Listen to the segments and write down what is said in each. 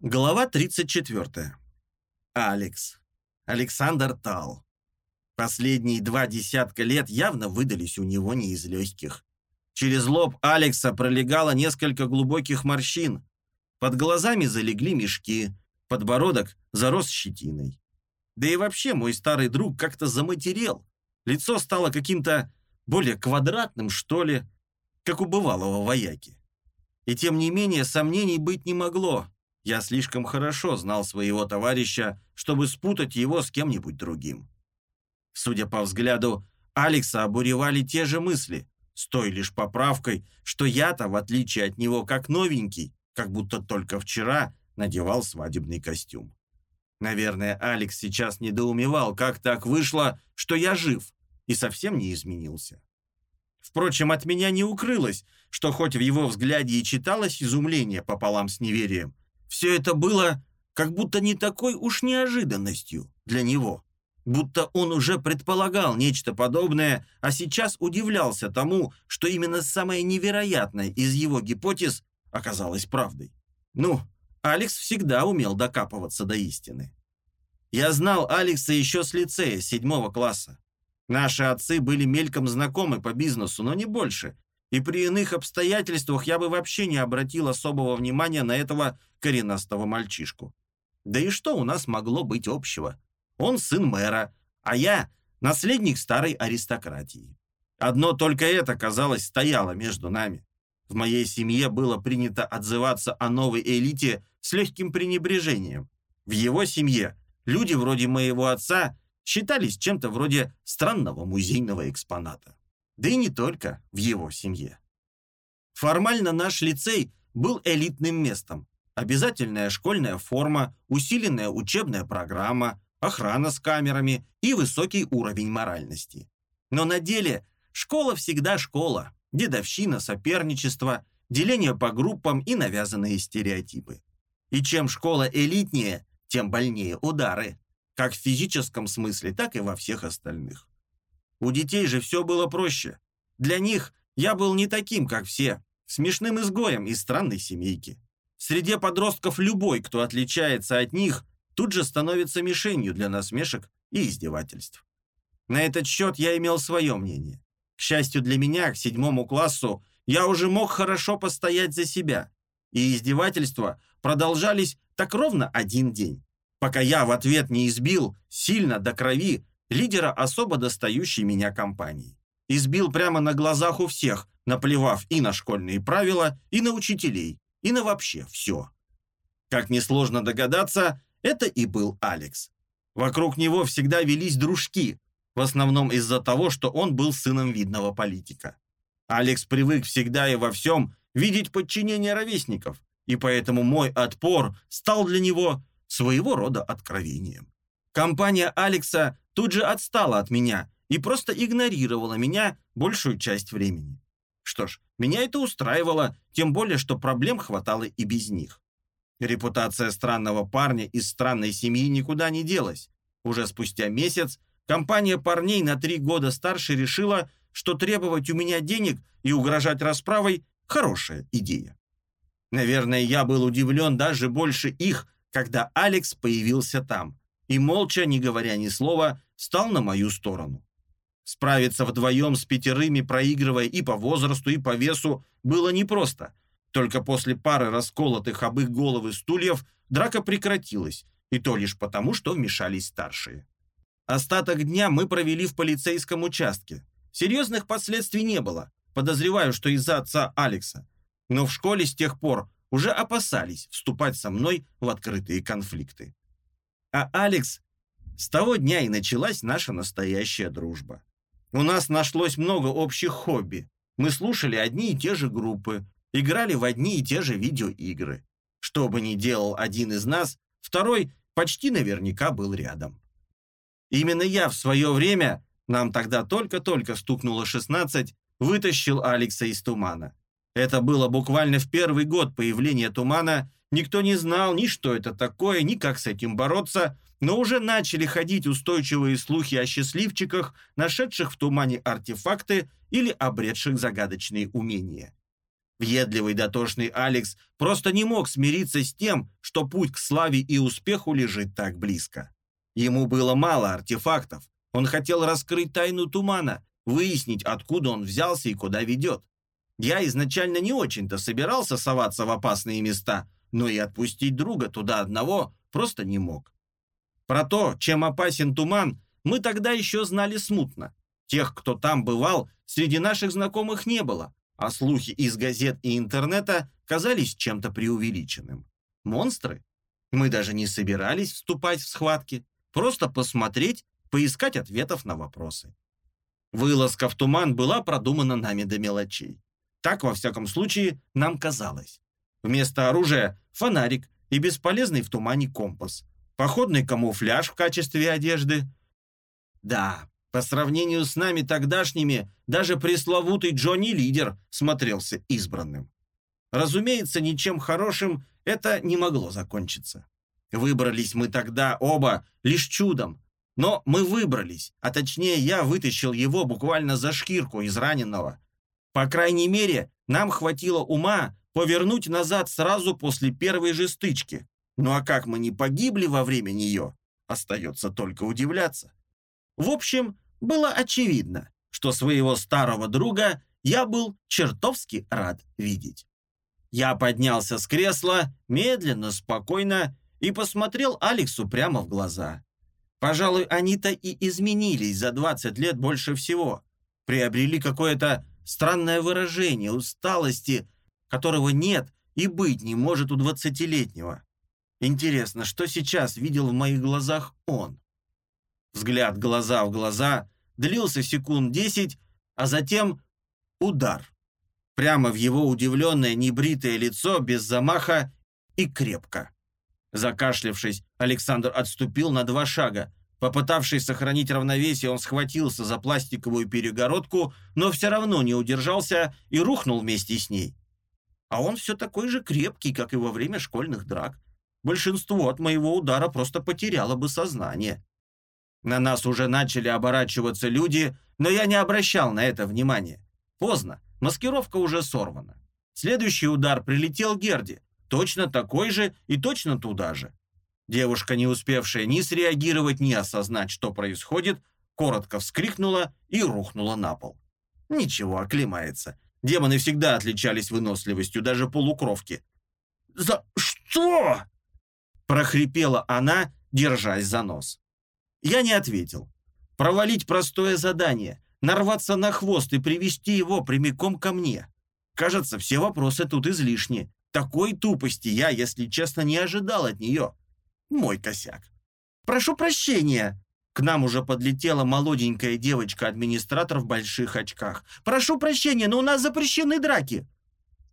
Глава 34. Алекс. Александр Тал. Последние два десятка лет явно выдались у него не из легких. Через лоб Алекса пролегало несколько глубоких морщин. Под глазами залегли мешки, подбородок зарос щетиной. Да и вообще мой старый друг как-то заматерел. Лицо стало каким-то более квадратным, что ли, как у бывалого вояки. И тем не менее сомнений быть не могло. Я слишком хорошо знал своего товарища, чтобы спутать его с кем-нибудь другим. Судя по взгляду, Алекса обуревали те же мысли, с той лишь поправкой, что я-то, в отличие от него, как новенький, как будто только вчера надевал свадебный костюм. Наверное, Алекс сейчас недоумевал, как так вышло, что я жив и совсем не изменился. Впрочем, от меня не укрылось, что хоть в его взгляде и читалось изумление пополам с неверием, все это было как будто не такой уж неожиданностью для него. Будто он уже предполагал нечто подобное, а сейчас удивлялся тому, что именно самое невероятное из его гипотез оказалось правдой. Ну, Алекс всегда умел докапываться до истины. Я знал Алекса еще с лицея, седьмого класса. Наши отцы были мельком знакомы по бизнесу, но не больше, и при иных обстоятельствах я бы вообще не обратил особого внимания на этого коренастого мальчишку. Да и что у нас могло быть общего? Он сын мэра, а я наследник старой аристократии. Одно только это, казалось, стояло между нами. В моей семье было принято отзываться о новой элите с легким пренебрежением. В его семье люди вроде моего отца считались чем-то вроде странного музейного экспоната. Да и не только в его семье. Формально наш лицей был элитным местом. Обязательная школьная форма, усиленная учебная программа, охрана с камерами и высокий уровень моральности. Но на деле школа всегда школа. Дедовщина, соперничество, деление по группам и навязанные стереотипы. И чем школа элитнее, тем больнее удары. Как в физическом смысле, так и во всех остальных. У детей же все было проще. Для них я был не таким, как все, смешным изгоем из странной семейки. Среди подростков любой, кто отличается от них, тут же становится мишенью для насмешек и издевательств. На этот счет я имел свое мнение. К счастью для меня, к седьмому классу я уже мог хорошо постоять за себя, и издевательства продолжались так ровно один день, пока я в ответ не избил сильно до крови лидера особо достающей меня компании. Избил прямо на глазах у всех, наплевав и на школьные правила, и на учителей, и на вообще все. Как несложно догадаться, это и был Алекс. Вокруг него всегда велись дружки, в основном из-за того, что он был сыном видного политика. Алекс привык всегда и во всем видеть подчинение ровесников, и поэтому мой отпор стал для него своего рода откровением. Компания Алекса тут же отстала от меня и просто игнорировала меня большую часть времени. Что ж, меня это устраивало, тем более, что проблем хватало и без них. Репутация странного парня из странной семьи никуда не делась. Уже спустя месяц компания парней на три года старше решила, что требовать у меня денег и угрожать расправой – хорошая идея. Наверное, я был удивлен даже больше их, когда Алекс появился там и, молча, не говоря ни слова, стал на мою сторону. Справиться вдвоем с пятерыми, проигрывая и по возрасту, и по весу, было непросто. Только после пары расколотых об их головы стульев драка прекратилась, и то лишь потому, что вмешались старшие. Остаток дня мы провели в полицейском участке. Серьезных последствий не было, подозреваю, что из-за отца Алекса. Но в школе с тех пор уже опасались вступать со мной в открытые конфликты. А Алекс с того дня и началась наша настоящая дружба. У нас нашлось много общих хобби. Мы слушали одни и те же группы, играли в одни и те же видеоигры. Что бы ни делал один из нас, второй почти наверняка был рядом. Именно я в свое время, нам тогда только-только стукнуло 16, вытащил Алекса из тумана. Это было буквально в первый год появления тумана. Никто не знал ни что это такое, ни как с этим бороться, но уже начали ходить устойчивые слухи о счастливчиках, нашедших в тумане артефакты или обретших загадочные умения. Въедливый дотошный Алекс просто не мог смириться с тем, что путь к славе и успеху лежит так близко. Ему было мало артефактов. Он хотел раскрыть тайну тумана, выяснить, откуда он взялся и куда ведет. Я изначально не очень-то собирался соваться в опасные места, но и отпустить друга туда одного просто не мог. Про то, чем опасен туман, мы тогда еще знали смутно. Тех, кто там бывал, среди наших знакомых не было, а слухи из газет и интернета казались чем-то преувеличенным. Монстры? Мы даже не собирались вступать в схватки, просто посмотреть, поискать ответов на вопросы. Вылазка в туман была продумана нами до мелочей. Так, во всяком случае, нам казалось. Вместо оружия – фонарик и бесполезный в тумане компас. Походный камуфляж в качестве одежды. Да, по сравнению с нами тогдашними, даже пресловутый Джонни Лидер смотрелся избранным. Разумеется, ничем хорошим это не могло закончиться. Выбрались мы тогда оба лишь чудом. Но мы выбрались, а точнее я вытащил его буквально за шкирку из раненого. По крайней мере, нам хватило ума повернуть назад сразу после первой же стычки. Ну а как мы не погибли во время нее, остается только удивляться. В общем, было очевидно, что своего старого друга я был чертовски рад видеть. Я поднялся с кресла, медленно, спокойно, и посмотрел Алексу прямо в глаза. Пожалуй, они-то и изменились за 20 лет больше всего. Приобрели какое-то странное выражение усталости, которого нет и быть не может у двадцатилетнего. Интересно, что сейчас видел в моих глазах он? Взгляд глаза в глаза длился секунд десять, а затем удар. Прямо в его удивленное небритое лицо без замаха и крепко. Закашлявшись, Александр отступил на два шага. Попытавшись сохранить равновесие, он схватился за пластиковую перегородку, но все равно не удержался и рухнул вместе с ней. А он все такой же крепкий, как и во время школьных драк. Большинство от моего удара просто потеряло бы сознание. На нас уже начали оборачиваться люди, но я не обращал на это внимания. Поздно, маскировка уже сорвана. Следующий удар прилетел Герди, точно такой же и точно туда же. Девушка, не успевшая ни среагировать, ни осознать, что происходит, коротко вскрикнула и рухнула на пол. Ничего, оклемается. Демоны всегда отличались выносливостью, даже полукровки. «За что?» прохрипела она, держась за нос. Я не ответил. Провалить простое задание, нарваться на хвост и привести его прямиком ко мне. Кажется, все вопросы тут излишни. Такой тупости я, если честно, не ожидал от нее. Мой косяк. «Прошу прощения!» К нам уже подлетела молоденькая девочка-администратор в больших очках. «Прошу прощения, но у нас запрещены драки!»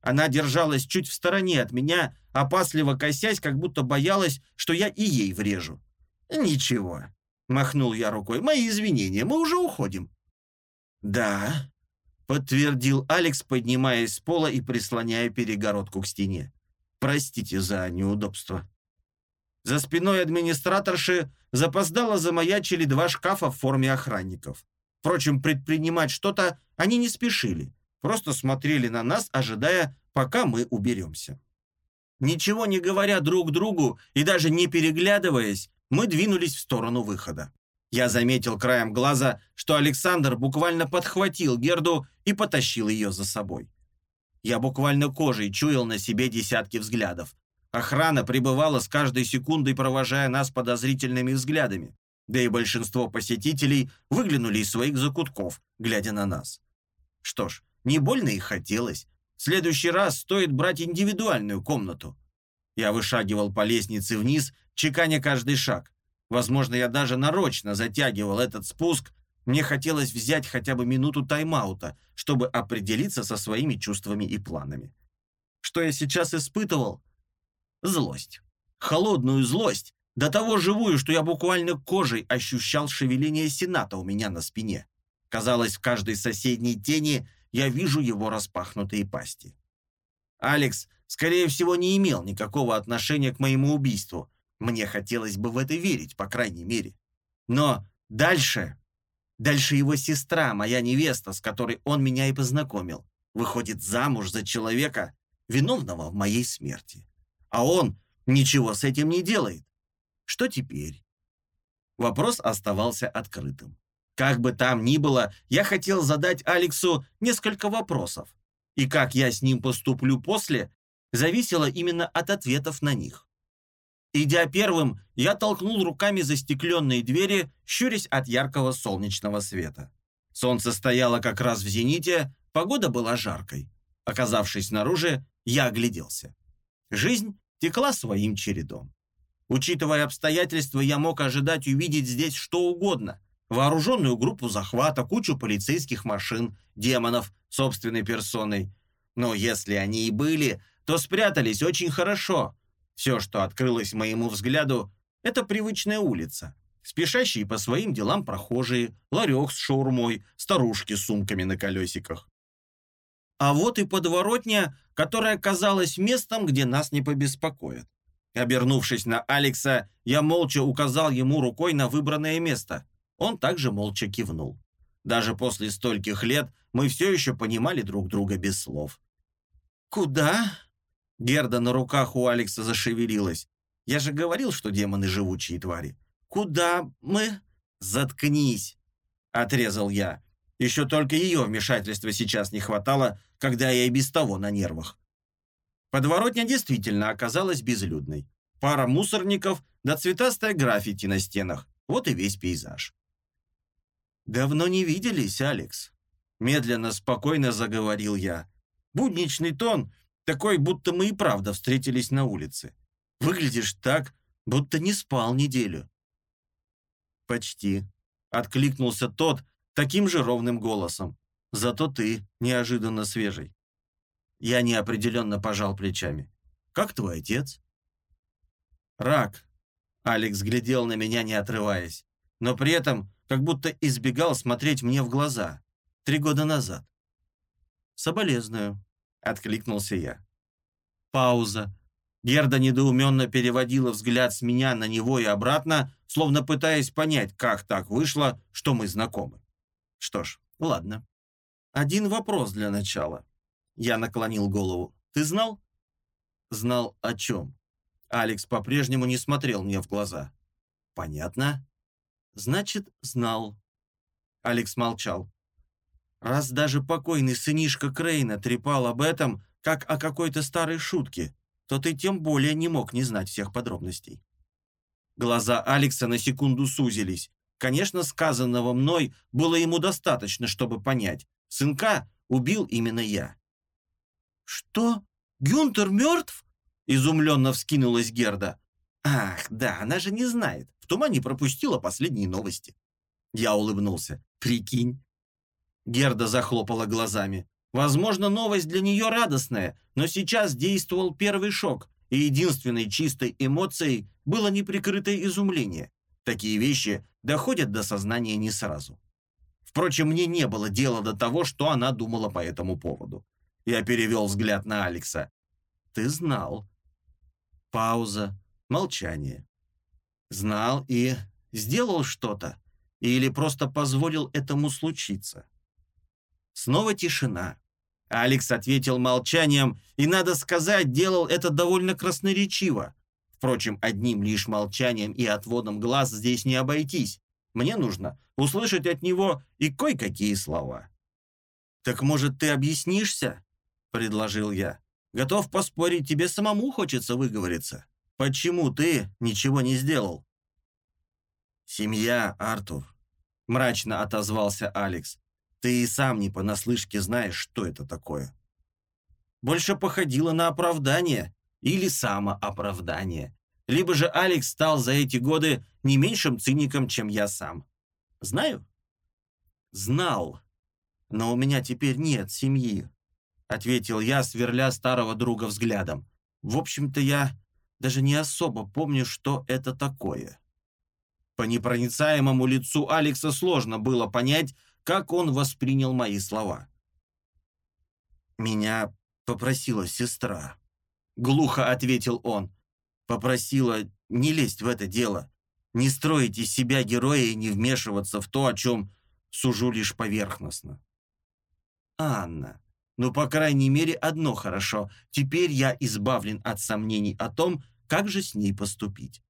Она держалась чуть в стороне от меня, опасливо косясь, как будто боялась, что я и ей врежу. «Ничего», Махнул я рукой. «Мои извинения, мы уже уходим». «Да», — подтвердил Алекс, поднимаясь с пола и прислоняя перегородку к стене. «Простите за неудобство». За спиной администраторши запоздало замаячили два шкафа в форме охранников. Впрочем, предпринимать что-то они не спешили, просто смотрели на нас, ожидая, пока мы уберемся. Ничего не говоря друг другу и даже не переглядываясь, мы двинулись в сторону выхода. Я заметил краем глаза, что Александр буквально подхватил Герду и потащил ее за собой. Я буквально кожей чуял на себе десятки взглядов. Охрана пребывала с каждой секундой, провожая нас подозрительными взглядами. Да и большинство посетителей выглянули из своих закутков, глядя на нас. Что ж, не больно и хотелось. В следующий раз стоит брать индивидуальную комнату. Я вышагивал по лестнице вниз, чеканя каждый шаг. Возможно, я даже нарочно затягивал этот спуск. Мне хотелось взять хотя бы минуту тайм-аута, чтобы определиться со своими чувствами и планами. Что я сейчас испытывал? Злость. Холодную злость. До того живую, что я буквально кожей ощущал шевеление Сената у меня на спине. Казалось, в каждой соседней тени я вижу его распахнутые пасти. Алекс, скорее всего, не имел никакого отношения к моему убийству, мне хотелось бы в это верить, по крайней мере. Но дальше... Дальше его сестра, моя невеста, с которой он меня и познакомил. выходит замуж за человека, виновного в моей смерти. А он ничего с этим не делает. Что теперь? Вопрос оставался открытым. Как бы там ни было, я хотел задать Алексу несколько вопросов. И как я с ним поступлю после, зависело именно от ответов на них. Идя первым, я толкнул руками застекленные двери, щурясь от яркого солнечного света. Солнце стояло как раз в зените, погода была жаркой. Оказавшись снаружи, я огляделся. Жизнь текла своим чередом. Учитывая обстоятельства, я мог ожидать увидеть здесь что угодно. Вооруженную группу захвата, кучу полицейских машин, демонов собственной персоной. Но если они и были, то спрятались очень хорошо. Все, что открылось моему взгляду, это привычная улица. Спешащие по своим делам прохожие, ларек с шаурмой, старушки с сумками на колесиках. А вот и подворотня, которая казалась местом, где нас не побеспокоят. Обернувшись на Алекса, я молча указал ему рукой на выбранное место. Он также молча кивнул. Даже после стольких лет мы все еще понимали друг друга без слов. «Куда?» Герда на руках у Алекса зашевелилась. «Я же говорил, что демоны живучие твари. Куда мы?» «Заткнись!» — отрезал я. Еще только ее вмешательства сейчас не хватало, когда я и без того на нервах. Подворотня действительно оказалась безлюдной. Пара мусорников да цветастая граффити на стенах. Вот и весь пейзаж. «Давно не виделись, Алекс», — медленно, спокойно заговорил я. Будничный тон, такой, будто мы и правда встретились на улице. Выглядишь так, будто не спал неделю. «Почти», — откликнулся тот таким же ровным голосом. «Зато ты неожиданно свежий». Я неопределенно пожал плечами. «Как твой отец?» «Рак». Алекс глядел на меня, не отрываясь, но при этом как будто избегал смотреть мне в глаза. Три года назад. «Соболезную», — откликнулся я. Пауза. Герда недоуменно переводила взгляд с меня на него и обратно, словно пытаясь понять, как так вышло, что мы знакомы. Что ж, ладно. Один вопрос для начала. Я наклонил голову. Ты знал? Знал о чем? Алекс по-прежнему не смотрел мне в глаза. Понятно. Значит, знал. Алекс молчал. Раз даже покойный сынишка Крейна трепал об этом, как о какой-то старой шутке, то ты тем более не мог не знать всех подробностей. Глаза Алекса на секунду сузились. Конечно, сказанного мной было ему достаточно, чтобы понять. Сынка убил именно я. «Что? Гюнтер мертв?» Изумленно вскинулась Герда. «Ах, да, она же не знает. В тумане пропустила последние новости». Я улыбнулся. «Прикинь, Герда захлопала глазами. Возможно, новость для нее радостная, но сейчас действовал первый шок, и единственной чистой эмоцией было неприкрытое изумление. Такие вещи доходят до сознания не сразу. Впрочем, мне не было дела до того, что она думала по этому поводу. Я перевел взгляд на Алекса. «Ты знал». Пауза, молчание. Знал и сделал что-то? Или просто позволил этому случиться? Снова тишина. Алекс ответил молчанием, и, надо сказать, делал это довольно красноречиво. Впрочем, одним лишь молчанием и отводом глаз здесь не обойтись. Мне нужно услышать от него и кое-какие слова. «Так, может, ты объяснишься?» — предложил я. «Готов поспорить, тебе самому хочется выговориться. Почему ты ничего не сделал?» «Семья, Артур», — мрачно отозвался Алекс. Ты и сам не понаслышке знаешь, что это такое. Больше походило на оправдание или самооправдание. Либо же Алекс стал за эти годы не меньшим циником, чем я сам. Знаю? Знал. Но у меня теперь нет семьи, ответил я, сверля старого друга взглядом. В общем-то, я даже не особо помню, что это такое. По непроницаемому лицу Алекса сложно было понять, как он воспринял мои слова. «Меня попросила сестра», — глухо ответил он. «Попросила не лезть в это дело, не строить из себя героя и не вмешиваться в то, о чем сужу лишь поверхностно». «Анна, Ну, по крайней мере, одно хорошо. Теперь я избавлен от сомнений о том, как же с ней поступить.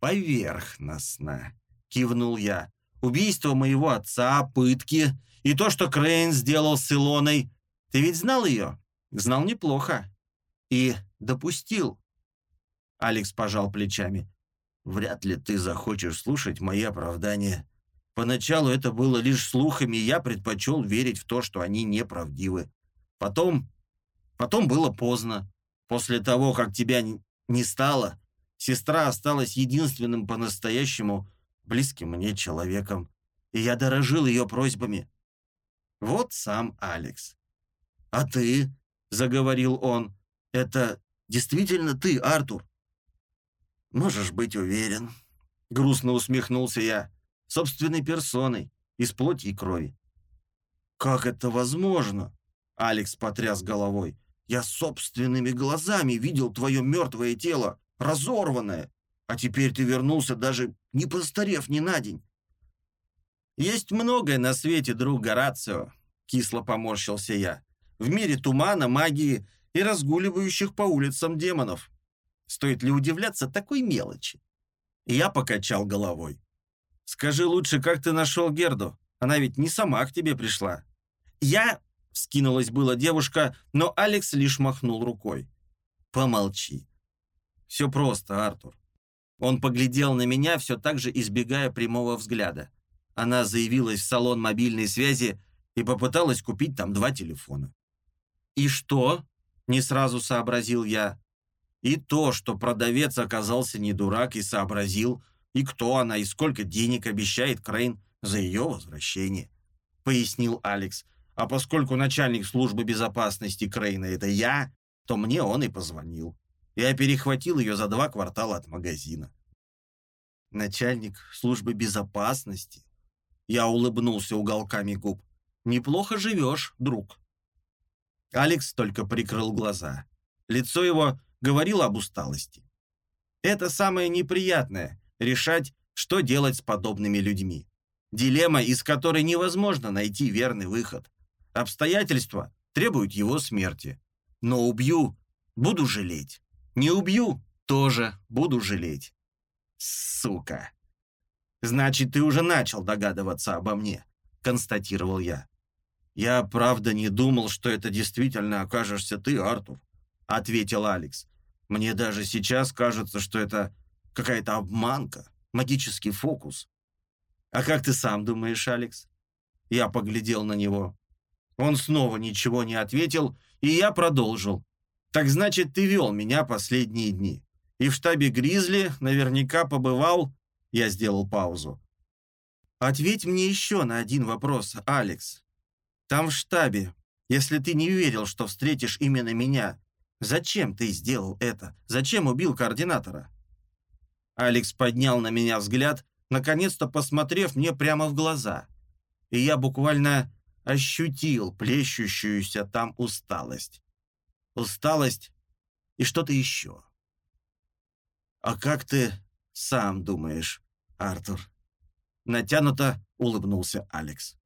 «Поверхностно», — кивнул я. «Убийство моего отца, пытки и то, что Крейн сделал с Илоной. Ты ведь знал ее?» «Знал неплохо. И допустил». Алекс пожал плечами. «Вряд ли ты захочешь слушать мои оправдания. Поначалу это было лишь слухами, и я предпочел верить в то, что они неправдивы. Потом... Потом было поздно. После того, как тебя не стало, сестра осталась единственным по-настоящему близким мне человеком, и я дорожил ее просьбами. Вот сам Алекс. «А ты?» — заговорил он. «Это действительно ты, Артур?» «Можешь быть уверен», — грустно усмехнулся я, собственной персоной, из плоти и крови. «Как это возможно?» — Алекс потряс головой. «Я собственными глазами видел твое мертвое тело, разорванное, а теперь ты вернулся, даже не постарев ни на день». «Есть многое на свете, друг Горацио», — кисло поморщился я. «В мире тумана, магии и разгуливающих по улицам демонов. Стоит ли удивляться такой мелочи?» Я покачал головой. «Скажи лучше, как ты нашел Герду? Она ведь не сама к тебе пришла». «Я...» — скинулась была девушка, но Алекс лишь махнул рукой. «Помолчи. Все просто, Артур». Он поглядел на меня, все так же избегая прямого взгляда. Она заявилась в салон мобильной связи и попыталась купить там два телефона. «И что?» — не сразу сообразил я. И то, что продавец оказался не дурак и сообразил, и кто она, и сколько денег обещает Крейн за ее возвращение, пояснил Алекс. А поскольку начальник службы безопасности Крейна это я, то мне он и позвонил. Я перехватил ее за два квартала от магазина. Начальник службы безопасности? Я улыбнулся уголками губ. Неплохо живешь, друг. Алекс только прикрыл глаза. Лицо его говорил об усталости. Это самое неприятное – решать, что делать с подобными людьми. Дилемма, из которой невозможно найти верный выход. Обстоятельства требуют его смерти. Но убью – буду жалеть. Не убью – тоже буду жалеть. Сука. Значит, ты уже начал догадываться обо мне, констатировал я. Я правда не думал, что это действительно окажешься ты, Артур, ответил Алекс. Мне даже сейчас кажется, что это какая-то обманка, магический фокус. А как ты сам думаешь, Алекс? Я поглядел на него. Он снова ничего не ответил, и я продолжил. Так значит, ты вел меня последние дни. И в штабе Гризли наверняка побывал... Я сделал паузу. Ответь мне еще на один вопрос, Алекс. Там в штабе, если ты не верил, что встретишь именно меня, Зачем ты сделал это? Зачем убил координатора?» Алекс поднял на меня взгляд, наконец-то посмотрев мне прямо в глаза. И я буквально ощутил плещущуюся там усталость. Усталость и что-то еще. «А как ты сам думаешь, Артур?» Натянуто улыбнулся Алекс.